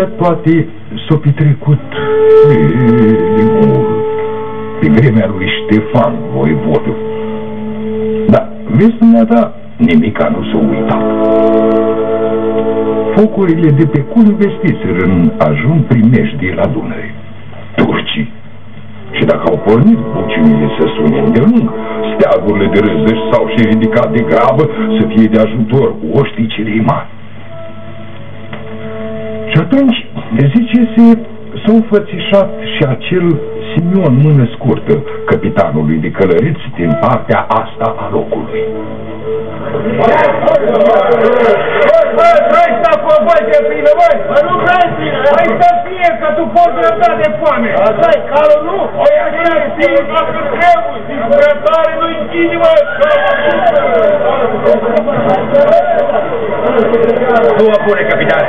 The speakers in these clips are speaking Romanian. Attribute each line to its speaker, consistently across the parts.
Speaker 1: astea toate s-au petrecut de mult, pe vremea lui Ștefan, voivodul. Da, vezi dumneata, nimica nu s-a uitat. Focurile de pe cul investiseră în ajun primești la Dunăre. Turcii. Și dacă au pornit buciunile să sune de lung, steagurile de răzăși s-au și ridicat de grabă să fie de ajutor oștii celei mari. Și atunci, zice-se, s-a înfățișat și acel Simion mână scurtă, capitanului de călăriți din partea asta a locului.
Speaker 2: Vrei să cu voi de plină, băi? Nu vrei plină. Păi să fie, că tu poți răbda de foame. Asta-i, calul nu? Păi așa e, știi, dacă trebuie. Disprețare nu-i inimă.
Speaker 3: Tu o bune, capitane.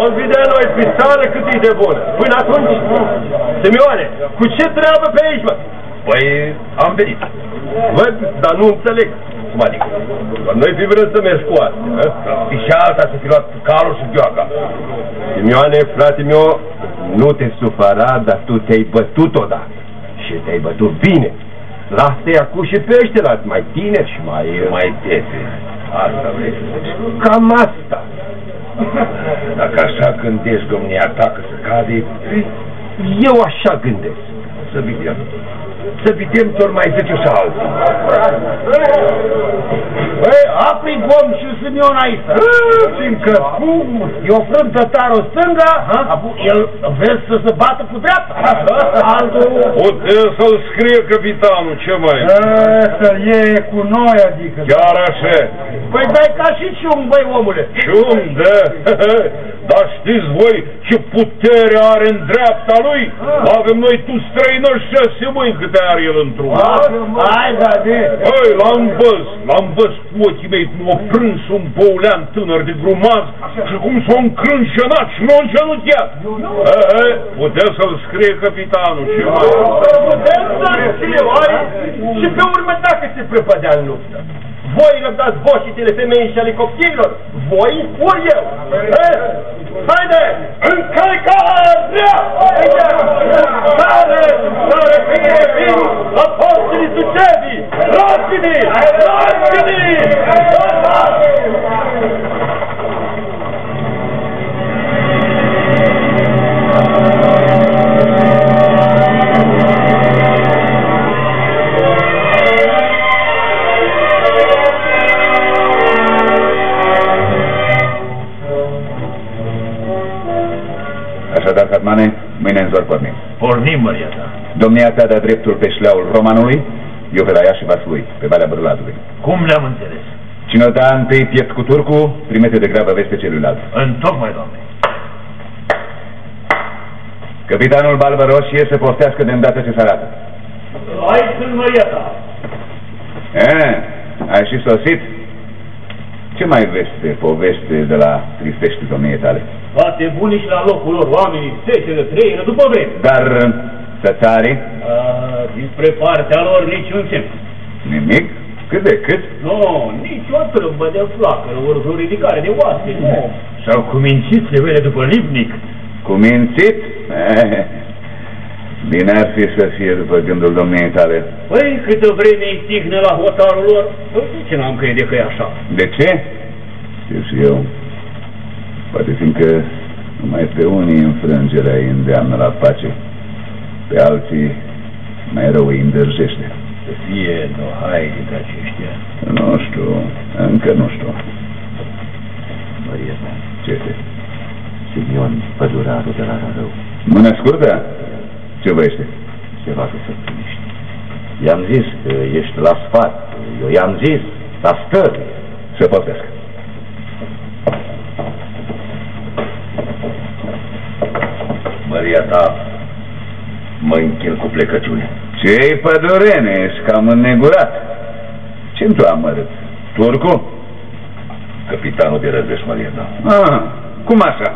Speaker 3: O vedea noi pistoală cât e de bună. Până atunci, Semioane, cu ce treabă pe aici, mă? Păi, am venit. Văd, dar nu înțeleg. Cum adică? Noi fi vrem să mergi cu astea, Și și alta să fi luat calul și gheoaca. Simioane, frate meu, nu te sufara, dar tu te-ai bătut odată. Și te-ai bătut bine. Lasă-i acum și pe ăștia mai tineri și mai... Mai tete. Asta vrei să zici? Cam asta. Dacă așa gândești, domnia ta, că să cade, eu așa gândesc. Să vedem. Să vedem ce mai zice și alții.
Speaker 2: Băi, apri gom și Simeon aici. Fiindcă cum eu frânt tătarul stânga, el vezi să se bată cu dreapta. Altul...
Speaker 3: Putem să-l scrie capitanul, ce mai?
Speaker 2: Să iei cu noi, adică.
Speaker 3: Chiar așa.
Speaker 2: Păi dai ca și ciung, băi, omule.
Speaker 3: Ciung, da? Dar știți voi ce putere are în dreapta lui? Avem noi tu străinări șase mâini câte are el într-un.
Speaker 2: Hai, da, de.
Speaker 3: Hăi, l-am văz, l-am văz cu ochii mei cum o prins un boulean tânăr de grumaz și cum s-o încrânșenat și m-o îngenunchiat. Putea să-l scrie capitanul și mai...
Speaker 2: Putem să-l scrie, și pe urmă dacă se prăpădea în luptă. Voi răbdați boșitele femei și elicopterilor, voi ori eu. Haide, încălcare! Care, care fie fin apostolii Sucevii! Roșini! Roșini!
Speaker 1: Așadar, mâine în zor pornim.
Speaker 3: Pornim, Maria ta.
Speaker 1: Domnia ta da dreptul pe șleaul romanului, eu pe la ea și Vaslui, pe Valea Bărlatului.
Speaker 3: Cum le-am înțeles?
Speaker 1: Cine o da întâi piept cu turcu, primete de grabă veste celuilalt.
Speaker 3: În tocmai, doamne.
Speaker 1: Capitanul Balbă Roșie să postească de îndată ce se arată.
Speaker 3: Aici sunt Maria ta.
Speaker 1: E, ai și sosit? Ce mai veste, poveste de la tristești domniei tale?
Speaker 3: Toate buni și la locul lor, oamenii seceră, treieră, după vreme.
Speaker 1: Dar țățarii?
Speaker 3: Dinspre partea lor niciun semn.
Speaker 1: Nimic? Cât de cât?
Speaker 3: Nu, nici o trâmbă de flacără, ori vreo ridicare de oase, nu. Și-au cumințit vede după lipnic.
Speaker 1: Cumințit? Eh, Bine ar fi să fie după gândul domniei tale.
Speaker 3: Păi, câtă vreme îi tihnă la hotarul lor, păi de ce n-am crede că e așa?
Speaker 1: De ce? Știu și eu. Poate fiindcă numai pe unii înfrângerea îi îndeamnă la pace, pe alții mai rău îi îndrăjește.
Speaker 3: Să fie nohai dintre aceștia.
Speaker 1: Nu știu, încă nu știu.
Speaker 3: Maria ta,
Speaker 1: Ce este?
Speaker 3: Simion, pădurarul de la Rărău,
Speaker 1: Mâna scurtă? Ce vrește?
Speaker 3: se va să primești. I-am zis că ești la sfat, eu i-am zis, dar stă.
Speaker 1: Să poftească.
Speaker 3: Maria ta, mă închil cu plecăciune.
Speaker 1: Ce-i pădurene, ești cam înnegurat. Ce-mi tu amărât? Turcu?
Speaker 3: Capitanul de răzbeș, Maria ta.
Speaker 1: Ah, cum așa?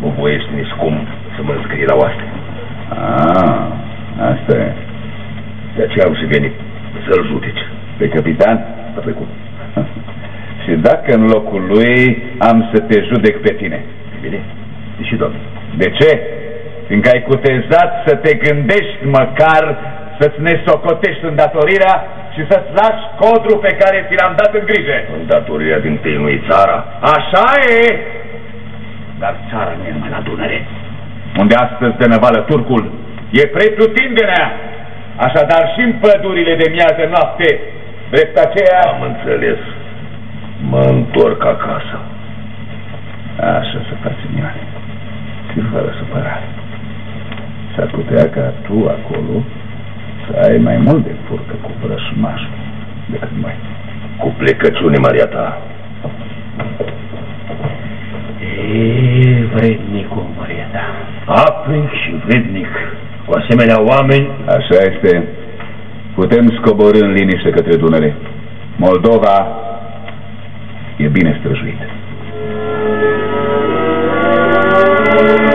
Speaker 3: Nu voiești nici cum să mă înscrie la oaste.
Speaker 1: Ah, asta e.
Speaker 3: De aceea am și venit să-l judeci.
Speaker 1: Pe capitan?
Speaker 3: A trecut.
Speaker 1: Și dacă în locul lui am să te judec pe tine.
Speaker 3: Bine?
Speaker 4: Și domnul.
Speaker 1: De ce? Fiindcă ai cutezat să te gândești măcar să-ți nesocotești îndatorirea și să-ți lași codrul pe care ți l-am dat în grijă.
Speaker 4: Îndatorirea din tâi nu țara.
Speaker 1: Așa e!
Speaker 4: Dar țara nu e numai la Dunăre.
Speaker 1: Unde astăzi de năvală turcul, e pretutindenea. Așadar și în pădurile de miază noapte, drept aceea...
Speaker 4: Am înțeles. Mă întorc acasă.
Speaker 1: Așa să faci, Ioane. Și fără supărare. S-ar putea ca tu acolo să ai mai mult de furcă cu vrășmașul decât mai.
Speaker 4: Cu plecăciune, Maria ta.
Speaker 5: E, vrednicul, Maria ta.
Speaker 4: Apric și vrednic. Cu asemenea oameni...
Speaker 1: Așa este. Putem scoborâ în liniște către Dunăre. Moldova e bine străjuită.
Speaker 4: Adică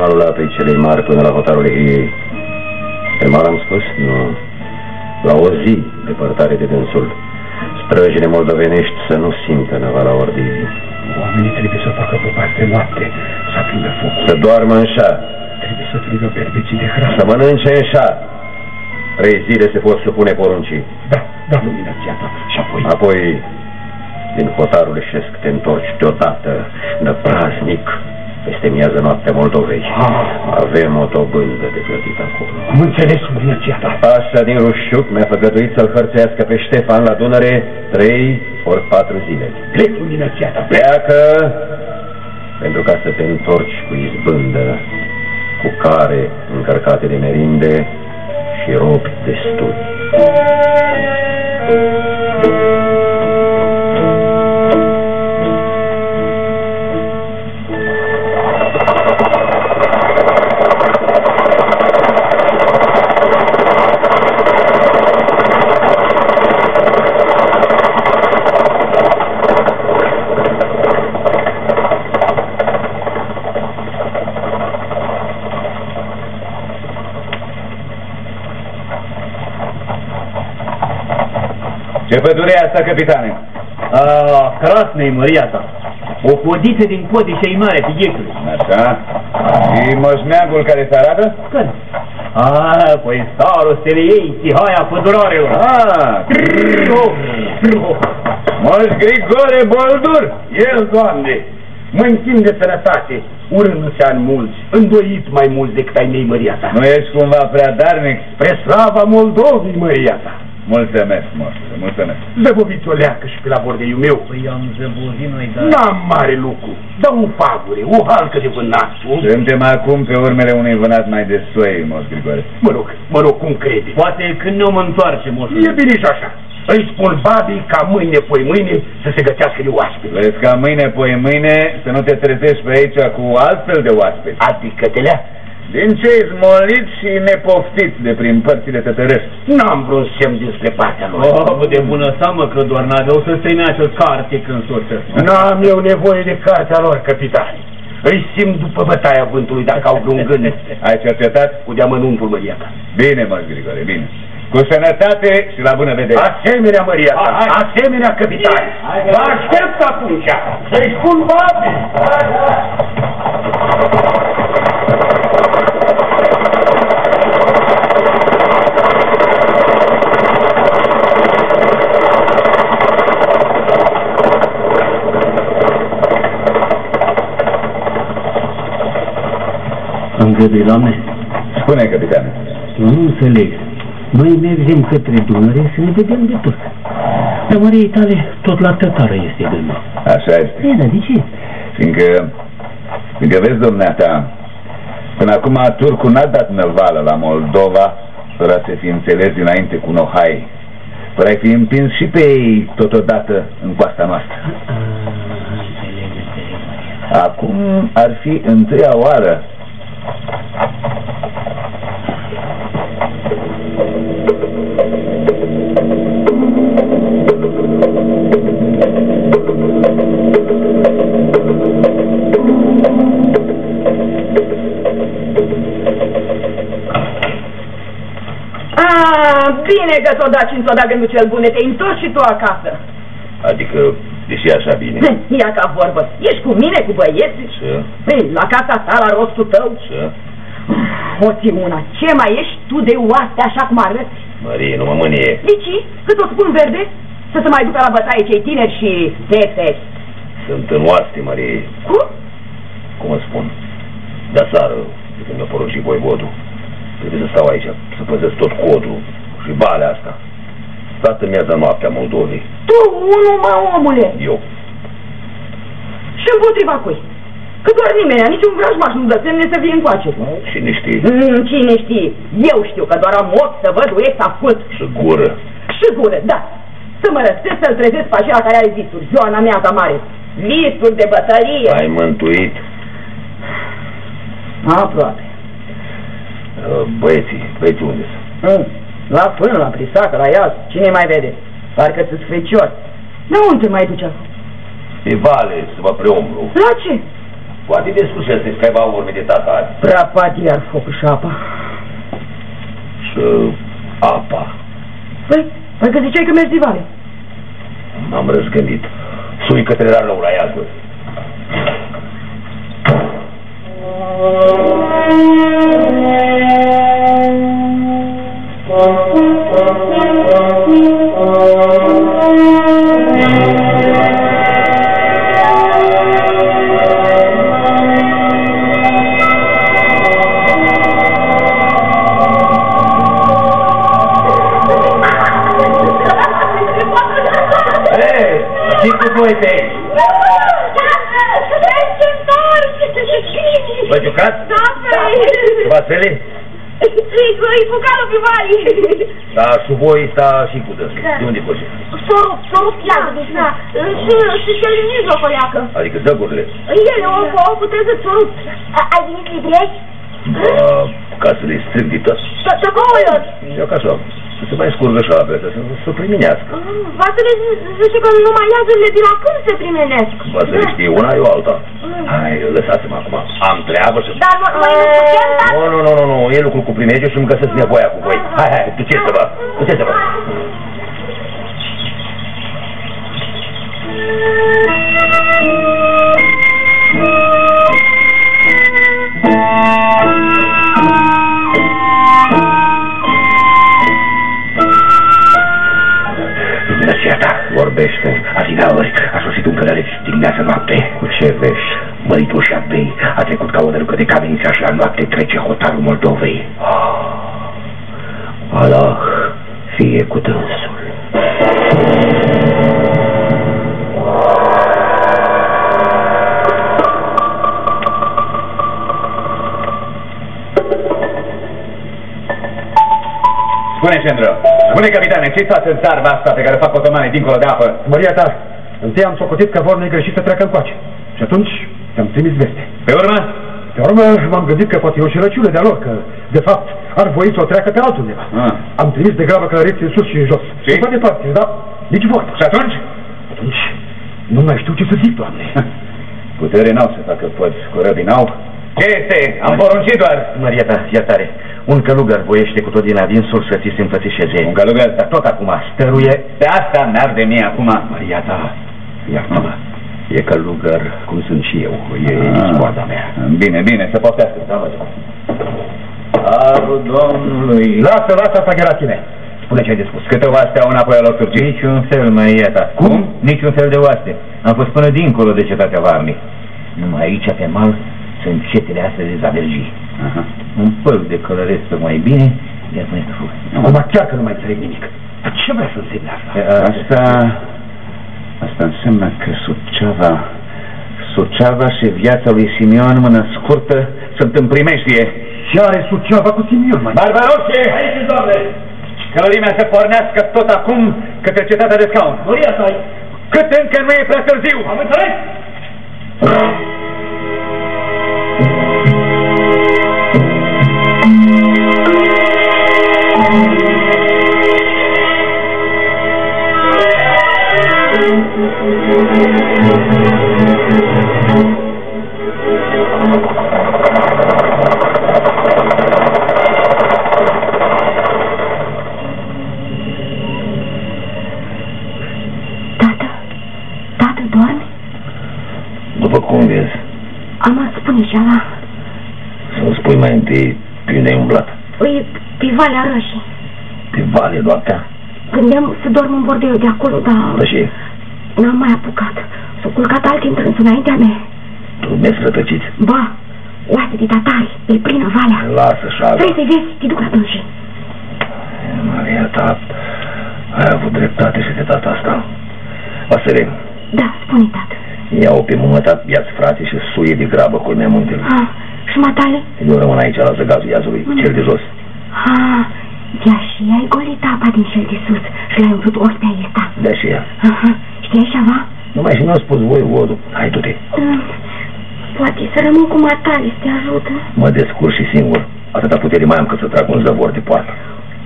Speaker 4: malul apei celei mari până la hotarul ei. Pe mal am spus? Nu. La o zi depărtare de dânsul. Străjile moldovenești să nu simtă năvala ordivii.
Speaker 6: Oamenii trebuie să facă pe parte noapte, să aprindă foc.
Speaker 4: Să doarmă în șa,
Speaker 6: Trebuie să trigă berbeții de hrană.
Speaker 4: să mănânce în șa. Trei zile se pot supune poruncii.
Speaker 6: Da, da, luminăția ta. Și apoi...
Speaker 4: Apoi, din hotarul eșesc te întorci deodată, de praznic, peste miază noaptea Moldovei.
Speaker 6: Ah.
Speaker 4: Avem o dobândă de plătit acolo.
Speaker 6: Am înțeles luminăția ta.
Speaker 4: Așa din rușciuc mi-a făgăduit să-l hărțească pe Ștefan la Dunăre trei ori patru zile.
Speaker 6: Plec luminăția ta. Plec.
Speaker 4: Pleacă pentru ca să te întorci cu izbândă, cu care încărcate de merinde și robi destui.
Speaker 1: Ce pădurea asta, capitane?
Speaker 5: A, crasnei măria ta. O podiță din podișa e mare, pighecului.
Speaker 1: Așa. Și moșneagul care se arată?
Speaker 5: Care? A, păi starul steliei, tihaia pădurarelor.
Speaker 1: A, Moș Grigore Boldur,
Speaker 6: el, doamne, mă închin de sănătate, urându-se ani mulți, îndoit mai mult decât ai mei măria ta.
Speaker 1: Nu ești cumva prea darnic?
Speaker 6: Spre slava Moldovii, măria ta.
Speaker 1: Mulțumesc, moșule, mulțumesc.
Speaker 6: Zăboviți o leacă și pe la bordeiul meu.
Speaker 5: Păi am zăbovit noi, dar...
Speaker 6: N-am mare lucru. Dă un fagure, o halcă de vânat. O...
Speaker 1: Suntem acum pe urmele unui vânat mai de soi, moș Grigore.
Speaker 6: Mă rog, mă rog, cum crede?
Speaker 5: Poate când ne om întoarce, moșul.
Speaker 6: E bine și așa. Îi spun babii ca mâine, poi mâine, să se gătească de oaspeți.
Speaker 1: Vrei ca mâine, poi mâine, să nu te trezești pe aici cu altfel de oaspeți.
Speaker 6: Adică te lea?
Speaker 1: Din cei smoliți și nepoftiți de prin părțile tătărești.
Speaker 6: N-am vreun semn din spre partea lor.
Speaker 5: Oh, de bună seamă că doar n-aveau să străinească carte când soțesc.
Speaker 6: N-am eu nevoie de cartea lor, capitani. Îi simt după bătaia vântului dacă au vreun gând.
Speaker 1: Ai cercetat?
Speaker 6: Cu deamănuntul, Maria ta.
Speaker 1: Bine, moș Grigore, bine. Cu sănătate și la bună vedere.
Speaker 6: Asemenea, Maria ta,
Speaker 5: Hai, hai.
Speaker 6: asemenea, capitani.
Speaker 5: Hai, hai.
Speaker 6: Vă aștept atunci să-i spun babii.
Speaker 5: Îngădui, Doamne?
Speaker 1: Spune, capitane.
Speaker 7: Nu înțeleg. Noi mergem către Dunăre să ne vedem de turc. Dar măriei tale tot la tătară este gândul.
Speaker 1: Așa este.
Speaker 7: E, dar de ce?
Speaker 1: Fiindcă, fiindcă vezi, dumneata, până acum turcul n-a dat năvală la Moldova fără să fi înțeles dinainte cu Nohai. Fără a fi împins și pe ei totodată în coasta noastră.
Speaker 7: A, înțeleg, înțeleg, Maria.
Speaker 1: Acum ar fi întâia oară.
Speaker 8: Bine că ți-o dat și ți-o dat gândul cel bune, te-ai întors și tu acasă.
Speaker 9: Adică, deși așa bine.
Speaker 8: Ia ca vorbă, ești cu mine, cu băieții?
Speaker 9: Să,
Speaker 8: Păi, la casa ta, la rostul tău?
Speaker 9: să,
Speaker 8: Hoții una, ce mai ești tu de oaste așa cum arăți?
Speaker 9: Marie, nu mă mânie.
Speaker 8: Nici, cât o spun verde, să se mai ducă la bătaie cei tineri și fete.
Speaker 9: Sunt în oaste, Marie.
Speaker 8: Cum?
Speaker 9: Cum îți spun? De aseară, de când mi-a poruncit voivodul, trebuie să stau aici, să păzesc tot codul și balea asta. Toată miaza noaptea Moldovei.
Speaker 8: Tu, unul, mă, omule,
Speaker 9: Eu.
Speaker 8: și împotriva cui? Că doar nimeni, niciun vrajmaș nu dă semne să vie încoace.
Speaker 9: Și ne știi.
Speaker 8: Mm, cine știe? Eu știu că doar am ochi să văd, urechi să ascult.
Speaker 9: Și gură.
Speaker 8: Și gură, da. Să mă răstesc să-l trezesc pe acela care are visuri, Ioana mea ta mare. Visuri de bătălie.
Speaker 9: Ai mântuit
Speaker 8: Aproape.
Speaker 9: uh, băieții. Băieții unde sunt?
Speaker 8: Mm. La până, la prisacă, la iaz, cine mai vede? Parcă ți-s fecior. De unde mai duci acum?
Speaker 9: Pe vale, să vă preombru.
Speaker 8: La ce?
Speaker 9: Poate de sus să-ți caiba urme de tatari.
Speaker 8: Prea pat iar focul și apa.
Speaker 9: Și apa.
Speaker 8: Păi, păi că ziceai că mergi de vale.
Speaker 9: M-am răzgândit. Sui către rău la iaz, Da, sub voi sta și cu dânsul. De unde poți?
Speaker 10: Sorup, sorup, da, da. Și, și cel din mijloc o leacă.
Speaker 9: Adică dăgurile.
Speaker 10: Ele o, o puteți să sorup. Ai venit să-i treci?
Speaker 9: Uh, ca să le stric de tot.
Speaker 10: Să acolo.
Speaker 9: Eu ca să să se mai scurgă și apele, să să priminească.
Speaker 10: Vasile zice că numai iazurile de la când se primenesc.
Speaker 9: Vasile știe una, eu alta. Hai, lăsați-mă acum. Am treabă să...
Speaker 10: Dar noi noi nu putem, dar...
Speaker 9: Nu, nu, nu, nu, nu, e lucru cu primejde și îmi găsesc nevoia cu voi. Hai, hai, duceți-vă, duceți-vă. Dumnezeu ta vorbește. Adinaori a sosit un călăreț dimineața noapte. Cu ce vești? Măritul Șapei a trecut ca o nărucă de camenița și la noapte trece hotarul Moldovei. Allah fie cu dânsul.
Speaker 1: Spune, Cendro, spune, capitane, ce faci în țarba asta pe care fac otomanii dincolo de apă?
Speaker 6: Maria ta, întâi am socotit că vor negreșit să treacă încoace. Și atunci te-am trimis veste.
Speaker 1: Pe urmă?
Speaker 6: Pe urmă m-am gândit că poate e o șerăciune de-a lor, că de fapt ar voi să o treacă pe altundeva.
Speaker 1: Ah.
Speaker 6: Am trimis de grabă călăreți în sus și în jos.
Speaker 1: Și?
Speaker 6: Și mai departe, dar nici vorbă.
Speaker 1: Și atunci?
Speaker 6: Atunci nu mai știu ce să zic, doamne.
Speaker 1: Putere n-au să facă poți cu răbii n-au. Ce este? Am poruncit doar.
Speaker 9: Maria ta, iertare. Un călugăr voiește cu tot din adinsul să ți se îmfățișeze.
Speaker 1: Un călugăr,
Speaker 9: Dar tot acum stăruie
Speaker 1: Pe asta mi-arde mie acum.
Speaker 9: Maria ta, iartă-mă. E călugăr, cum sunt și eu. E
Speaker 1: Ah.
Speaker 9: scoada mea.
Speaker 1: Bine, bine, să poftească.
Speaker 9: Da, mă,
Speaker 1: Harul Domnului.
Speaker 6: Lasă, lasă asta, Gerachine.
Speaker 9: Spune ce ai de spus.
Speaker 1: Câte oaste au înapoi la turcii?
Speaker 9: Niciun fel, mai ieta.
Speaker 1: Cum?
Speaker 9: Niciun fel de oaste. Am fost până dincolo de cetatea Varnii. Numai aici, pe mal,
Speaker 7: Sunt cetele astea de zavergii.
Speaker 1: Aha.
Speaker 7: Un păl de călăresc mai bine, iar mai să fugă.
Speaker 6: Acum chiar că nu mai înțeleg nimic. Dar ce vrea să însemne asta?
Speaker 1: Asta, asta înseamnă că Suceava, Suceava și viața lui Simeon mână scurtă sunt în primeștie.
Speaker 6: Ce are Suceava cu Simion, mai?
Speaker 5: Barbaroșe!
Speaker 6: Aici, doamne!
Speaker 5: Călărimea să pornească tot acum către cetatea de scaun.
Speaker 6: Doria ta
Speaker 5: Cât încă nu e prea târziu!
Speaker 6: Am înțeles?
Speaker 9: Mai întâi pe unde ai umblat.
Speaker 11: Păi, pe Valea Rășii.
Speaker 9: Pe vale noaptea?
Speaker 11: Gândeam să dorm în bordelul de acolo, dar
Speaker 9: Da și
Speaker 11: n-am mai apucat. S-au culcat alții întrânsul înaintea mea.
Speaker 9: tu mi-ai rătăcit.
Speaker 11: Ba, oaste de tatari, e plină valea.
Speaker 9: Lasă, șagă.
Speaker 11: Vrei să vezi? Te duc la dânsii.
Speaker 9: Maria ta, ai avut dreptate și de data asta. Vasile,
Speaker 11: Da, spune, tată.
Speaker 9: ia-o pe mumă ta, ia-ți frate și suie de grabă culmea muntelui.
Speaker 11: Ah, și matale?
Speaker 9: Eu rămân aici la zăgazul iazului, cel de jos.
Speaker 11: Ah, ia și ai golit apa din cel de sus și l-ai umplut ori pe ăsta.
Speaker 9: De aceea.
Speaker 11: Aha, știai ceva?
Speaker 9: Numai și nu a spus voi, Vodul. Hai, du-te.
Speaker 11: Mm, Poate să rămân cu matale să te ajută.
Speaker 9: Mă descurc și singur. Atâta putere mai am cât să trag un zăvor de poartă.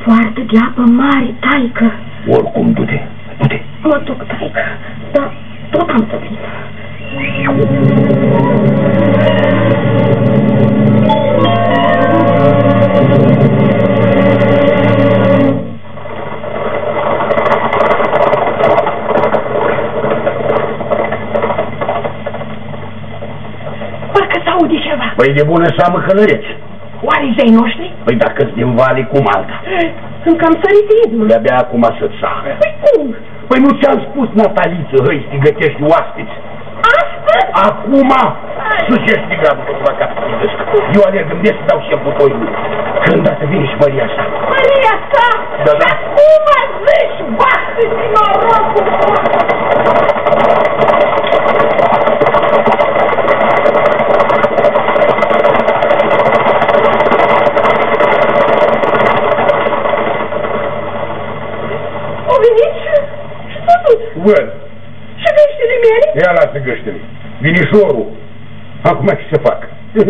Speaker 11: Poartă de apă mare, taică.
Speaker 9: Oricum, du-te. Du-te.
Speaker 11: Mă duc, taică, dar tot am să vin. Parcă
Speaker 6: Păi de bună seamă călăreți.
Speaker 11: Oare zei noștri?
Speaker 6: Păi dacă din vale, cum alta?
Speaker 11: Sunt cam sărit ritmul.
Speaker 6: De-abia acum să-ți sară.
Speaker 11: Păi cum?
Speaker 6: Păi nu ți-am spus, Nataliță, hăi, să gătești oaspeți.
Speaker 11: Astăzi?
Speaker 6: Acum, sugești de grabă că va cap Eu alerg în des să dau și butoiul. Când dată vine și Maria sa.
Speaker 11: Maria sa!
Speaker 6: Da, da.
Speaker 11: Cum a zici, bate din norocul? O venit și și s-a dus.
Speaker 6: Văd,
Speaker 11: Și găștile mele?
Speaker 6: ia lasă găștele. Vinișorul. Acum ce să fac?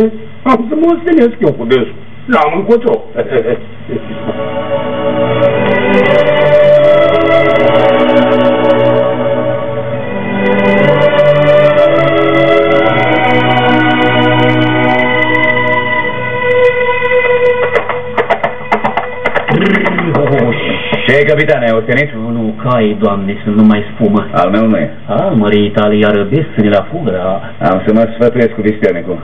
Speaker 6: Am să mă ostenesc eu cu dânsul. N-am încotro.
Speaker 1: Ce, capitane, ai ostenit?
Speaker 7: Nu, nu, cai, doamne, sunt numai spumă.
Speaker 1: Al meu nu e.
Speaker 7: A, mării tale iar răbesc să ne la fugă, dar
Speaker 1: Am să mă sfătuiesc cu visternicul.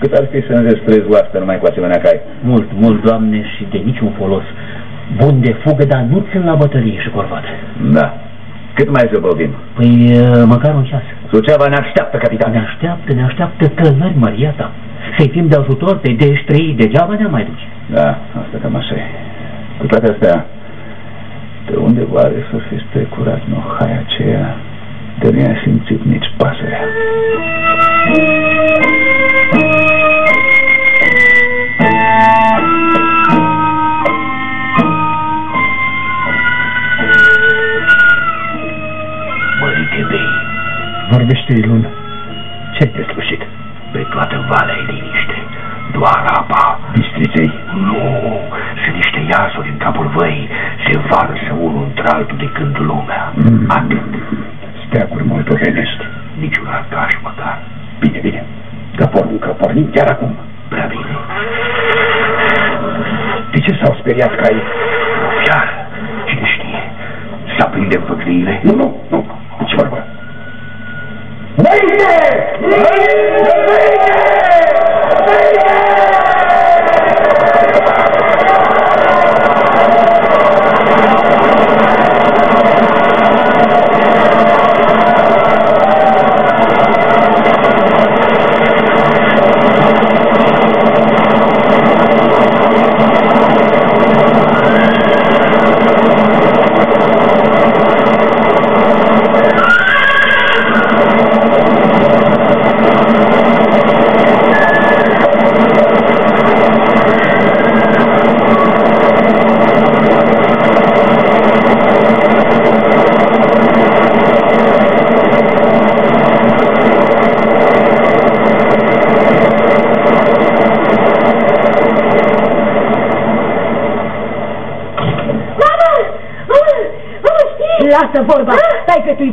Speaker 1: Cât ar fi să înzestrezi oaspă numai cu asemenea cai?
Speaker 7: mult, mult, doamne, și de niciun folos. Bun de fugă, dar nu țin la bătălie și corvat.
Speaker 1: Da. Cât mai zăbovim?
Speaker 7: Păi, uh, măcar un ceas.
Speaker 1: Suceava ne așteaptă, capitane.
Speaker 7: Ne așteaptă, ne așteaptă călări, Maria ta. Să-i fim de ajutor pe deștrei, degeaba ne-am mai duce.
Speaker 1: Da, asta cam așa e. Cu toate astea, de unde oare să fi strecurat nohaia aceea de nu i-a simțit nici pasărea?
Speaker 9: Mărite bei,
Speaker 6: Vorbește Ilun. Ce-ai deslușit?
Speaker 9: pe toată valea e liniște. Doar apa.
Speaker 6: Bistriței?
Speaker 9: Nu, sunt niște iasuri în capul văii. Se varsă unul într-altul de când lumea.
Speaker 6: Mm.
Speaker 9: Atât.
Speaker 6: Steaguri moldovenești.
Speaker 9: Niciun arcaș măcar.
Speaker 6: Bine, bine. Că poruncă, pornim chiar acum.
Speaker 9: Prea bine.
Speaker 6: De ce s-au speriat caii?
Speaker 9: Chiar, cine știe, să aprindem făcliile?
Speaker 6: Nu, nu, nu. Nici vorba. Înainte!
Speaker 8: Lasă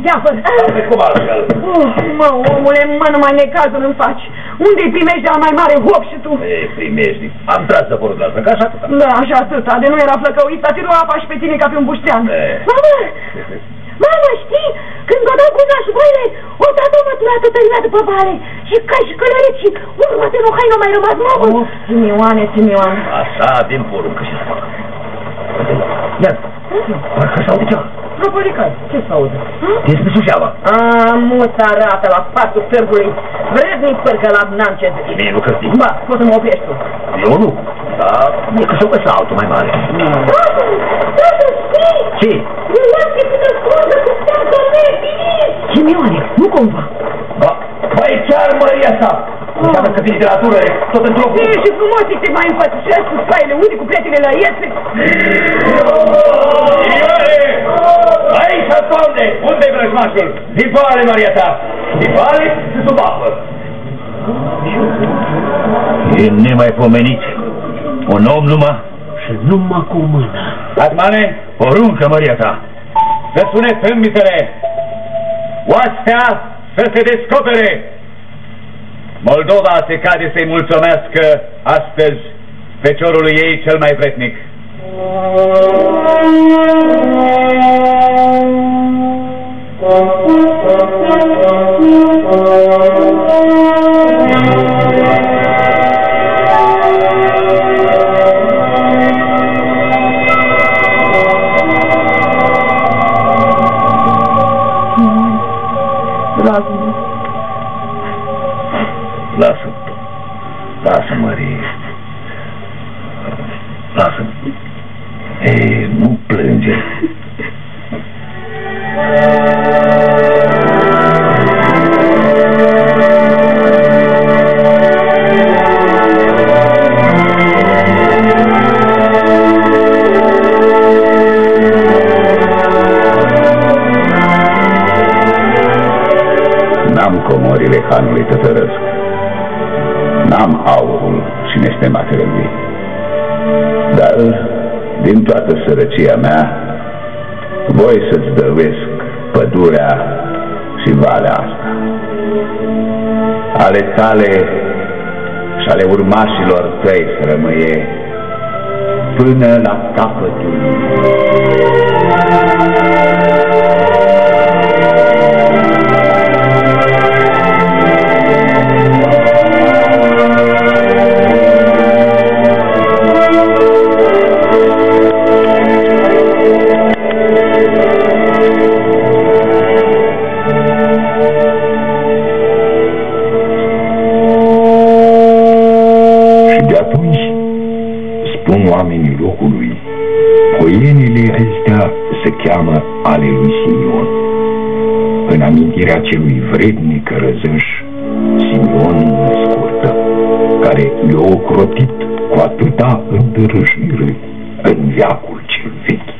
Speaker 8: stai că tu-i teafăr.
Speaker 9: Am cum altfel.
Speaker 8: Oh, mă, omule, mă, numai necazul îmi faci. Unde-i primești de la mai mare hop și tu?
Speaker 9: E, primești. Am tras să porul la ca așa atâta.
Speaker 8: Da, așa atâta, de nu era flăcăuit, a ținut apa și pe tine ca pe un buștean.
Speaker 9: E.
Speaker 10: Mamă! Mamă, știi? Când o dau cu nașboile, o dată o măturată tăria după vale și ca și călăreț și urmă de rohai nu mai rămas, mamă!
Speaker 8: Oh, Simioane, Simioane.
Speaker 9: Așa, din poruncă și să facă. Ia, parcă s-aude ceva.
Speaker 8: Proporică, ce se aude?
Speaker 9: Despre Suceava.
Speaker 8: A, muța arată la fatul târgului. Vrednic părcă la n-am ce zici.
Speaker 9: Mie nu cărti.
Speaker 8: Ba, poți să mă oprești tu.
Speaker 9: Eu nu. Da, e că s-o găsă altul mai mare.
Speaker 10: Tată, tată, știi?
Speaker 9: Ce?
Speaker 10: Eu n-am ce să scundă cu steagă nebine!
Speaker 8: Simioane, nu cumva.
Speaker 9: Ba, ba e chiar Maria sa. Înseamnă că vine de la tură, tot într-o
Speaker 8: Bine și frumos te mai înfățișezi cu spaile unii cu prietele la iețe.
Speaker 9: Ioane! Aici, ascunde! Unde-i vrăjmașul? Dipale, Maria ta! Dipale și sub apă! E nemaipomenit. Un om numai
Speaker 7: Și numai cu mâna.
Speaker 9: Atmane, poruncă, Maria ta, să sune tâmbițele, oastea să se descopere. Moldova se cade să-i mulțumească astăzi feciorului ei cel mai vretnic.
Speaker 1: Thank you. Și nestematele lui. Dar, din toată sărăcia mea, voi să-ți dăruiesc pădurea și valea asta. Ale tale și ale urmașilor tăi să rămâie până la capătul
Speaker 12: spun oamenii locului, poienile acestea se cheamă ale lui Simion. În amintirea celui vrednic răzăș, Simion scurtă, care i-a ocrotit cu atâta îndărășire în viacul cel vechi.